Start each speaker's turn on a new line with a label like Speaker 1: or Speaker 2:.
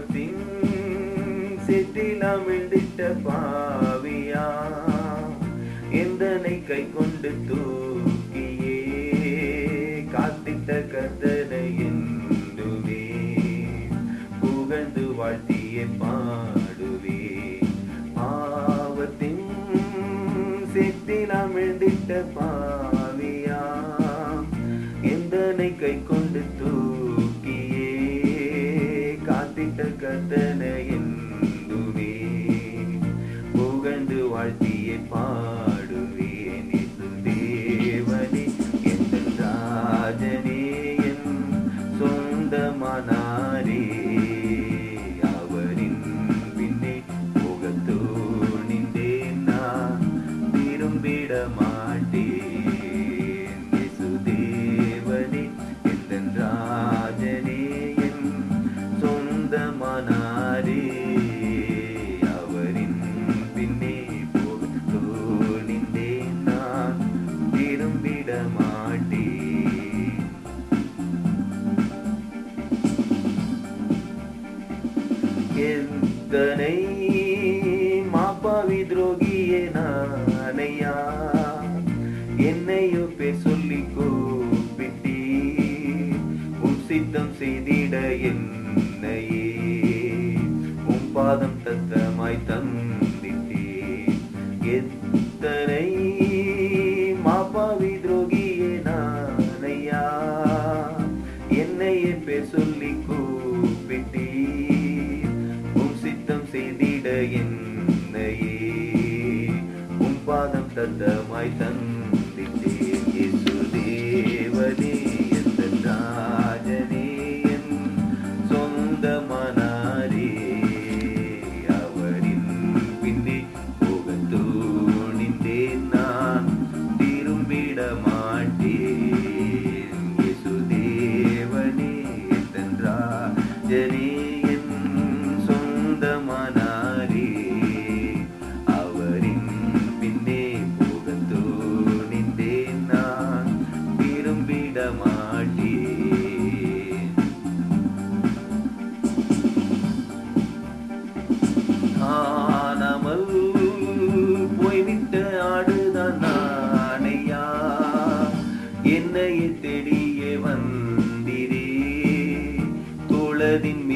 Speaker 1: பாவத்தின் சேற்றில் அமிழ்ந்திட்ட பாவியா? எந்தனை கை கொண்டு தூக்கியே? காத்திட்ட கத்தனை என்றுவே புகழ்ந்து வாழ்த்தியே பாடுவே. பாவத்தின் சேற்றில் அமிழ்ந்திட்ட பாவியா? எந்தனை கை கொண்டு காத்திட்ட கத்தனை புகழ்ந்து வாழ்த்தியே பா எத்தனை மாப்பாவி துரோகியே நானையா? என்னையோ பேர் சொல்லி கூப்பிட்டி உன் சித்தம் செய்திட என்னையே. உன் பாதம் தத்தமாய் தந்திட்டே எத்தனை மாப்பாவி துரோகியே நானையா? என்னையே பேர் சொல்லி கூப்பிட்டீ செய்திட என்னையே. உம் பாதம் தத்தமாய் தந்திட்டேன் இயேசு தேவனே எந்த ராஜனே என் சொந்தமானாரே அவரின் பின்னே போகத் நான் திரும்பிட மாட்டேன். இயேசு தேவனே ராஜனே. என்னையே